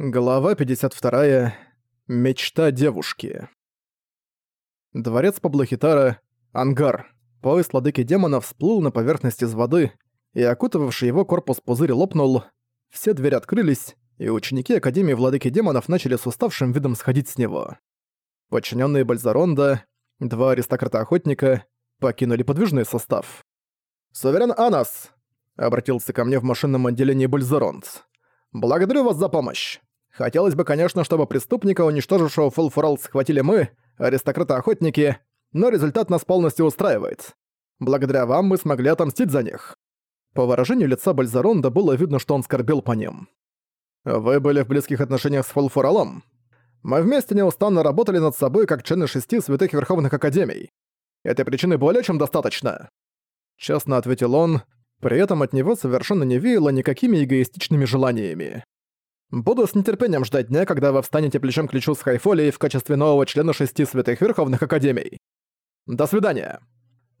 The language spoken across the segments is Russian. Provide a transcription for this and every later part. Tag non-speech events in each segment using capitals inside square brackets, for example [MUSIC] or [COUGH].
Глава 52. Мечта девушки. Дворец Паблохитара, ангар. Поезд ладыки демонов всплыл на поверхность из воды, и окутывавший его корпус пузырь лопнул. Все двери открылись, и ученики Академии Владыки Демонов начали с уставшим видом сходить с него. Подчиненные Бальзаронда, два аристократа-охотника, покинули подвижный состав. «Суверен Анас!» — обратился ко мне в машинном отделении Бальзаронд. «Благодарю вас за помощь. Хотелось бы, конечно, чтобы преступника, уничтожившего Фулфурал, схватили мы, аристократы-охотники, но результат нас полностью устраивает. Благодаря вам мы смогли отомстить за них». По выражению лица Бальзаронда было видно, что он скорбел по ним. «Вы были в близких отношениях с Фулфуралом? Мы вместе неустанно работали над собой, как члены шести святых Верховных Академий. Этой причины более чем достаточно». Честно ответил он, при этом от него совершенно не веяло никакими эгоистичными желаниями. Буду с нетерпением ждать дня, когда вы встанете плечом к плечу с Хайфолией в качестве нового члена шести святых верховных академий. До свидания.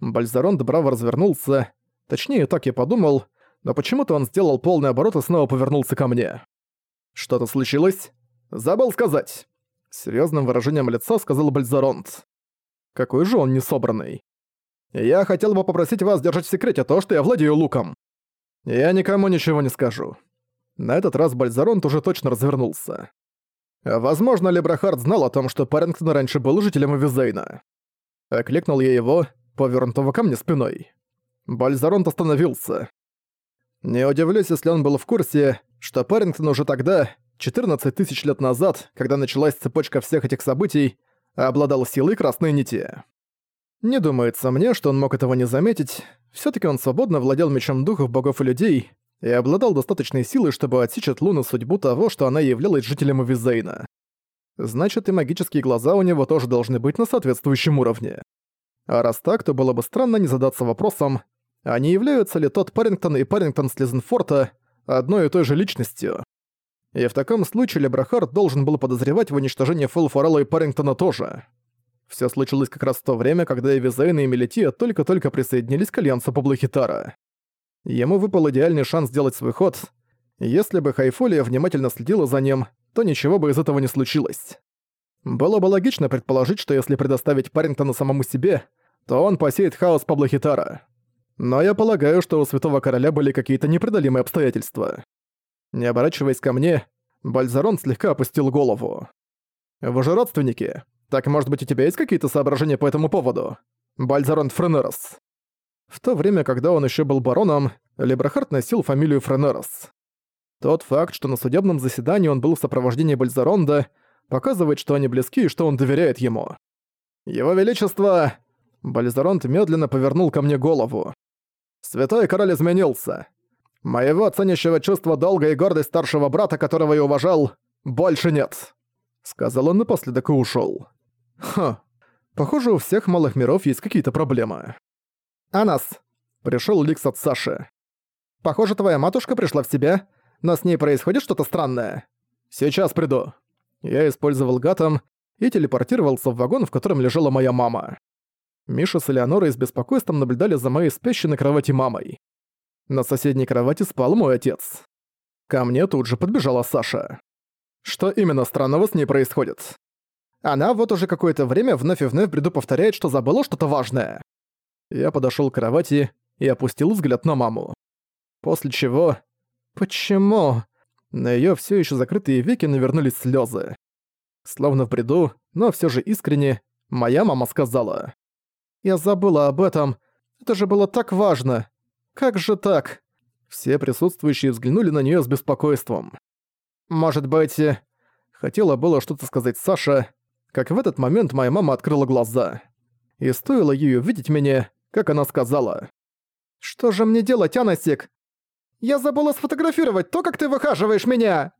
Бальзаронд браво развернулся. Точнее, так я подумал, но почему-то он сделал полный оборот и снова повернулся ко мне. Что-то случилось? Забыл сказать. Серьезным выражением лица сказал Бальзаронд. Какой же он несобранный. Я хотел бы попросить вас держать в секрете то, что я владею луком. Я никому ничего не скажу. На этот раз Бальзаронт уже точно развернулся. Возможно, Лебрахард знал о том, что Парингтон раньше был жителем Эвизейна. Окликнул я его, повернутого ко мне спиной. Бальзаронт остановился. Не удивлюсь, если он был в курсе, что Парингтон уже тогда, 14 тысяч лет назад, когда началась цепочка всех этих событий, обладал силой красной нити. Не думается мне, что он мог этого не заметить, все таки он свободно владел мечом духов богов и людей, и обладал достаточной силой, чтобы отсечь от Луны судьбу того, что она являлась жителем Авизейна. Значит, и магические глаза у него тоже должны быть на соответствующем уровне. А раз так, то было бы странно не задаться вопросом, а не являются ли тот Парингтон и Парингтон Слизенфорта одной и той же личностью. И в таком случае Лебрахард должен был подозревать в уничтожении Фэлфорелла и Парингтона тоже. Все случилось как раз в то время, когда Эвизейна и Мелития только-только присоединились к Альянсу Паблохитара. Ему выпал идеальный шанс сделать свой ход. Если бы Хайфолия внимательно следила за ним, то ничего бы из этого не случилось. Было бы логично предположить, что если предоставить Парингтона самому себе, то он посеет хаос по Блохитара. Но я полагаю, что у Святого Короля были какие-то непреодолимые обстоятельства. Не оборачиваясь ко мне, Бальзарон слегка опустил голову. «Вы же родственники. Так, может быть, у тебя есть какие-то соображения по этому поводу? Бальзарон Френерос?» В то время, когда он еще был бароном, Лебрахард носил фамилию Френерос. Тот факт, что на судебном заседании он был в сопровождении Бальзаронда, показывает, что они близки и что он доверяет ему. «Его Величество!» Бальзаронд медленно повернул ко мне голову. «Святой король изменился. Моего ценящего чувства долга и гордость старшего брата, которого я уважал, больше нет», — сказал он напоследок и ушёл. «Ха, похоже, у всех малых миров есть какие-то проблемы». «Анас!» — пришёл Ликс от Саши. «Похоже, твоя матушка пришла в себя, но с ней происходит что-то странное. Сейчас приду». Я использовал гатом и телепортировался в вагон, в котором лежала моя мама. Миша с Элеонорой с беспокойством наблюдали за моей спящей на кровати мамой. На соседней кровати спал мой отец. Ко мне тут же подбежала Саша. Что именно странного с ней происходит? Она вот уже какое-то время вновь и вновь бреду повторяет, что забыла что-то важное. Я подошёл к кровати и опустил взгляд на маму. После чего... Почему? На её всё ещё закрытые веки навернулись слёзы. Словно в бреду, но всё же искренне, моя мама сказала. «Я забыла об этом. Это же было так важно. Как же так?» Все присутствующие взглянули на неё с беспокойством. «Может быть...» Хотела было что-то сказать Саша, как в этот момент моя мама открыла глаза. И стоило ей увидеть меня, как она сказала. «Что же мне делать, Анасик? Я забыла сфотографировать то, как ты выхаживаешь меня!»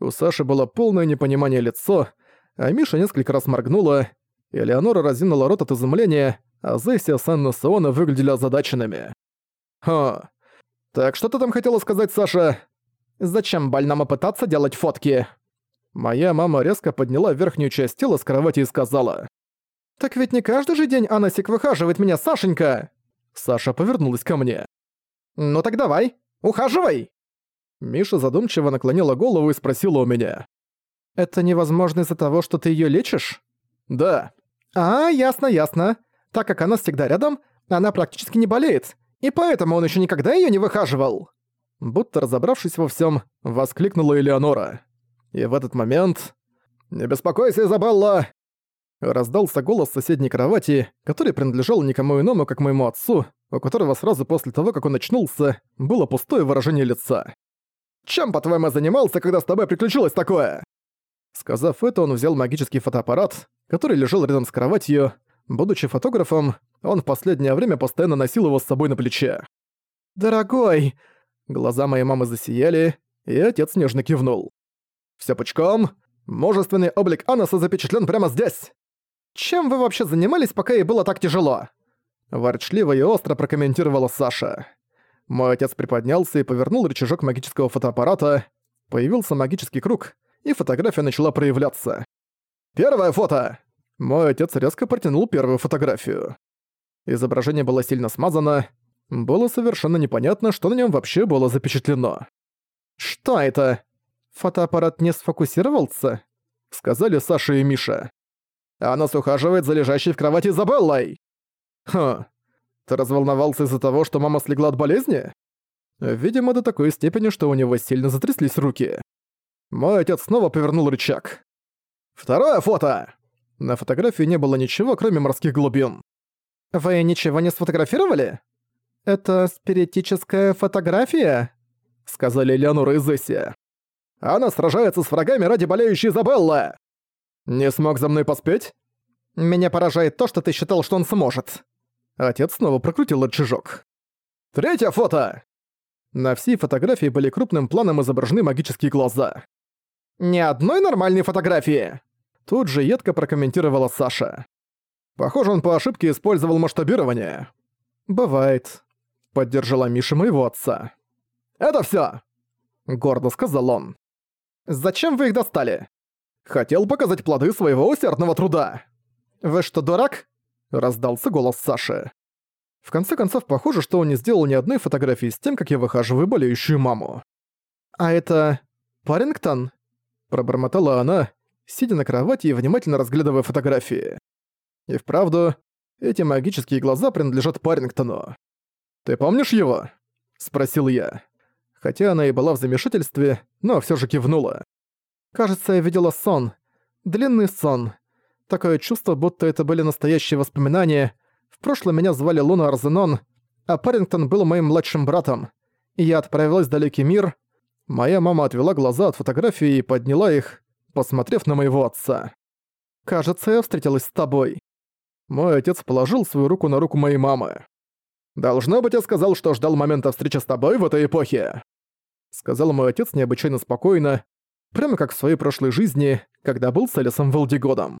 У Саши было полное непонимание лицо, а Миша несколько раз моргнула, и Леонора разинула рот от изумления, а Зессия с Анна Саона выглядели озадаченными. «Ха. Так что ты там хотела сказать, Саша? Зачем больному пытаться делать фотки?» Моя мама резко подняла верхнюю часть тела с кровати и сказала. «Так ведь не каждый же день Анасик выхаживает меня, Сашенька!» Саша повернулась ко мне. «Ну так давай, ухаживай!» Миша задумчиво наклонила голову и спросила у меня. Это невозможно из-за того, что ты её лечишь? Да. А, ясно, ясно. Так как она всегда рядом, она практически не болеет, и поэтому он ещё никогда её не выхаживал. Будто разобравшись во всём, воскликнула Элеонора. И в этот момент... «Не беспокойся, Изабелла!» Раздался голос соседней кровати, который принадлежал никому иному, как моему отцу, у которого сразу после того, как он очнулся, было пустое выражение лица. «Чем, по-твоему, занимался, когда с тобой приключилось такое?» Сказав это, он взял магический фотоаппарат, который лежал рядом с кроватью. Будучи фотографом, он в последнее время постоянно носил его с собой на плече. «Дорогой!» Глаза моей мамы засияли, и отец нежно кивнул. «Всё пучком. Мужественный облик Анаса запечатлен прямо здесь. Чем вы вообще занимались, пока ей было так тяжело?» Ворчливо и остро прокомментировала Саша. Мой отец приподнялся и повернул рычажок магического фотоаппарата. Появился магический круг, и фотография начала проявляться. «Первое фото!» Мой отец резко протянул первую фотографию. Изображение было сильно смазано. Было совершенно непонятно, что на нем вообще было запечатлено. «Что это? Фотоаппарат не сфокусировался?» Сказали Саша и Миша. «Она ухаживает за лежащей в кровати Изабеллой!» «Хм, ты разволновался из-за того, что мама слегла от болезни?» Видимо, до такой степени, что у него сильно затряслись руки. Мой отец снова повернул рычаг. «Второе фото!» На фотографии не было ничего, кроме морских глубин. «Вы ничего не сфотографировали?» «Это спиритическая фотография?» Сказали Леонора и Зессия. «Она сражается с врагами ради болеющей Изабеллы!» «Не смог за мной поспеть?» «Меня поражает то, что ты считал, что он сможет». Отец снова прокрутил рычажок. «Третье фото!» На всей фотографии были крупным планом изображены магические глаза. «Ни одной нормальной фотографии!» Тут же едко прокомментировала Саша. «Похоже, он по ошибке использовал масштабирование». «Бывает», — поддержала Миша моего отца. «Это всё!» — гордо сказал он. «Зачем вы их достали?» «Хотел показать плоды своего усердного труда». «Вы что, дурак?» — раздался голос Саши. В конце концов, похоже, что он не сделал ни одной фотографии с тем, как я выхаживаю болеющую маму. «А это... Парингтон?» Пробормотала она, сидя на кровати и внимательно разглядывая фотографии. И вправду, эти магические глаза принадлежат Парингтону. «Ты помнишь его?» — спросил я. Хотя она и была в замешательстве, но все же кивнула. «Кажется, я видела сон. Длинный сон. Такое чувство, будто это были настоящие воспоминания. В прошлом меня звали Луна Арзенон, а Парингтон был моим младшим братом. И я отправилась в далекий мир. Моя мама отвела глаза от фотографии и подняла их, посмотрев на моего отца. «Кажется, я встретилась с тобой». Мой отец положил свою руку на руку моей мамы. «Должно быть, я сказал, что ждал момента встречи с тобой в этой эпохе», сказал мой отец необычайно спокойно, прямо как в своей прошлой жизни, когда был с Элисом Валдигодом.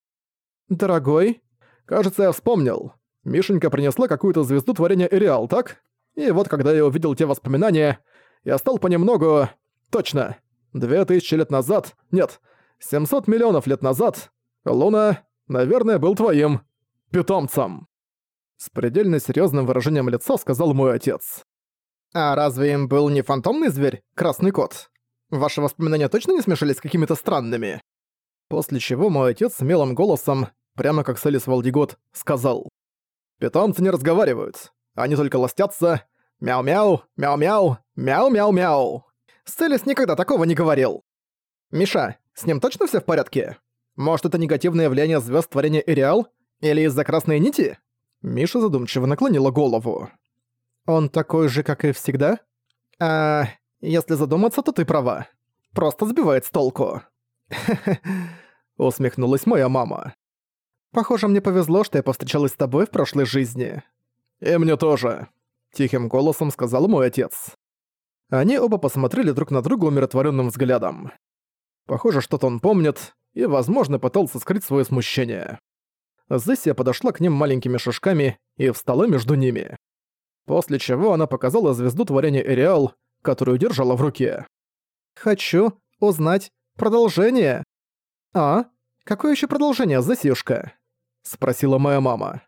«Дорогой, кажется, я вспомнил. Мишенька принесла какую-то звезду творения Эриал, так? И вот когда я увидел те воспоминания, я стал понемногу... Точно. Две тысячи лет назад... Нет, 700 миллионов лет назад... Луна, наверное, был твоим... питомцем». С предельно серьезным выражением лица сказал мой отец. «А разве им был не фантомный зверь, красный кот? Ваши воспоминания точно не смешались с какими-то странными?» После чего мой отец смелым голосом, прямо как Селис Валдигот, сказал. «Питомцы не разговаривают. Они только ластятся. Мяу-мяу, мяу-мяу, мяу-мяу-мяу». Селис никогда такого не говорил. «Миша, с ним точно все в порядке? Может, это негативное влияние звезд творения Эриал? Или из-за красной нити?» Миша задумчиво наклонила голову. «Он такой же, как и всегда?» «А, если задуматься, то ты права. Просто сбивает с толку». [LAUGHS] усмехнулась моя мама. «Похоже, мне повезло, что я повстречалась с тобой в прошлой жизни». «И мне тоже», — тихим голосом сказал мой отец. Они оба посмотрели друг на друга умиротворенным взглядом. Похоже, что-то он помнит, и, возможно, пытался скрыть свое смущение. Зессия подошла к ним маленькими шажками и встала между ними. После чего она показала звезду творения Эриал, которую держала в руке. «Хочу узнать продолжение». «А? Какое еще продолжение, Зессиюшка?» — спросила моя мама.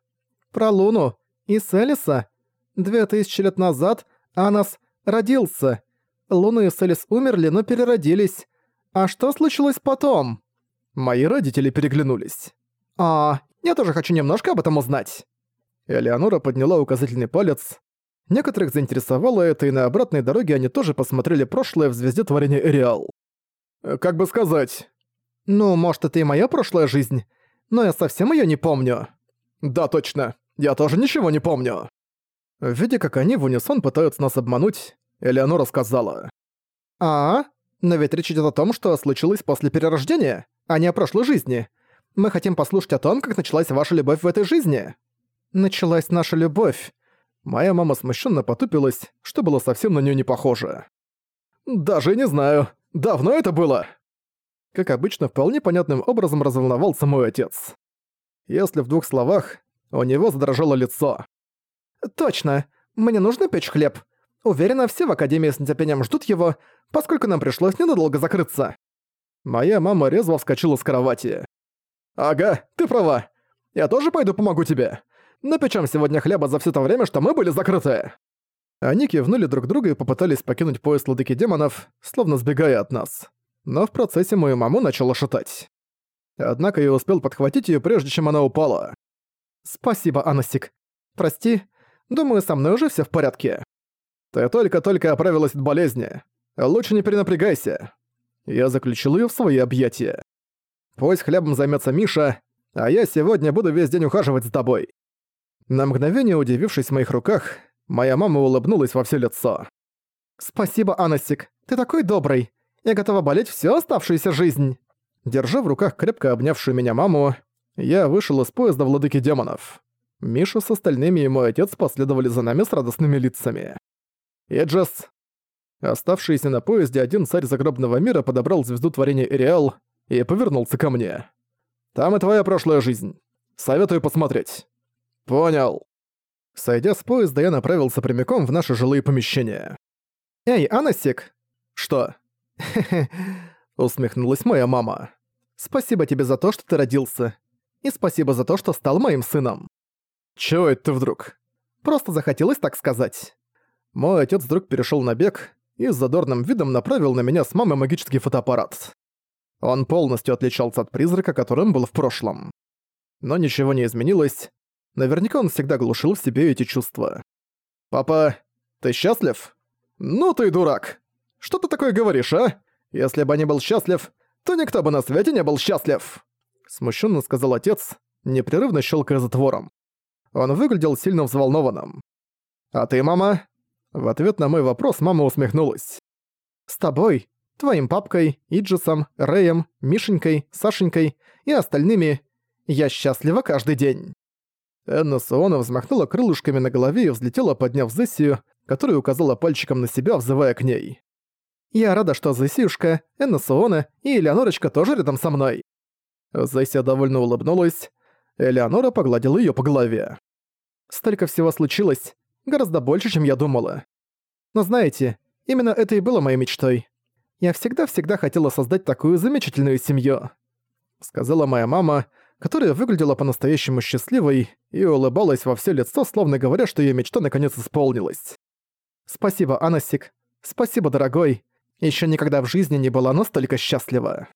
«Про Луну и Селиса. Две тысячи лет назад Анас родился. Луна и Селис умерли, но переродились. А что случилось потом?» Мои родители переглянулись. «А, я тоже хочу немножко об этом узнать». Элеонора подняла указательный палец. Некоторых заинтересовало это, и на обратной дороге они тоже посмотрели прошлое в звезде творения Эриал. «Э, «Как бы сказать...» «Ну, может, это и моя прошлая жизнь, но я совсем ее не помню». «Да, точно. Я тоже ничего не помню». Видя, как они в унисон пытаются нас обмануть, Элеонора сказала. «А, но ведь речь идет о том, что случилось после перерождения, а не о прошлой жизни. Мы хотим послушать о том, как началась ваша любовь в этой жизни». «Началась наша любовь». Моя мама смущенно потупилась, что было совсем на нее не похоже. «Даже не знаю. Давно это было?» Как обычно, вполне понятным образом разволновался мой отец. Если в двух словах, у него задрожало лицо. «Точно. Мне нужно печь хлеб. Уверена, все в Академии с нетерпением ждут его, поскольку нам пришлось ненадолго закрыться». Моя мама резво вскочила с кровати. «Ага, ты права. Я тоже пойду помогу тебе. Напечем сегодня хлеба за все то время, что мы были закрыты». Они кивнули друг друга и попытались покинуть пояс ладыки демонов, словно сбегая от нас. Но в процессе мою маму начало шатать. Однако я успел подхватить ее, прежде чем она упала. «Спасибо, Анасик. Прости, думаю, со мной уже все в порядке». «Ты только-только оправилась от болезни. Лучше не перенапрягайся». Я заключил ее в свои объятия. «Пусть хлебом займется Миша, а я сегодня буду весь день ухаживать за тобой». На мгновение удивившись в моих руках, моя мама улыбнулась во все лицо. «Спасибо, Анасик, ты такой добрый. Я готова болеть всю оставшуюся жизнь». Держа в руках крепко обнявшую меня маму, я вышел из поезда владыки демонов. Миша с остальными и мой отец последовали за нами с радостными лицами. Эджес. Оставшийся на поезде один царь загробного мира подобрал звезду творения Эриал и повернулся ко мне. «Там и твоя прошлая жизнь. Советую посмотреть». «Понял». Сойдя с поезда, я направился прямиком в наши жилые помещения. «Эй, Анасик!» «Что?» [LAUGHS] Усмехнулась моя мама. «Спасибо тебе за то, что ты родился. И спасибо за то, что стал моим сыном». «Чего это ты вдруг?» «Просто захотелось так сказать». Мой отец вдруг перешел на бег и с задорным видом направил на меня с мамой магический фотоаппарат. Он полностью отличался от призрака, которым был в прошлом. Но ничего не изменилось. Наверняка он всегда глушил в себе эти чувства. «Папа, ты счастлив?» «Ну ты дурак! Что ты такое говоришь, а? Если бы не был счастлив, то никто бы на свете не был счастлив!» Смущенно сказал отец, непрерывно щелкая затвором. Он выглядел сильно взволнованным. «А ты, мама?» В ответ на мой вопрос мама усмехнулась. «С тобой, твоим папкой, Иджисом, Рэем, Мишенькой, Сашенькой и остальными я счастлива каждый день». Энна Суона взмахнула крылышками на голове и взлетела, подняв Зессию, которая указала пальчиком на себя, взывая к ней. «Я рада, что Зессиюшка, Энна Суона и Элеонорочка тоже рядом со мной». Зессия довольно улыбнулась. Элеонора погладила её по голове. «Столько всего случилось. Гораздо больше, чем я думала. Но знаете, именно это и было моей мечтой. Я всегда-всегда хотела создать такую замечательную семью. Сказала моя мама, которая выглядела по-настоящему счастливой и улыбалась во все лицо, словно говоря, что ее мечта наконец исполнилась. «Спасибо, Анасик. Спасибо, дорогой. Еще никогда в жизни не была настолько счастлива».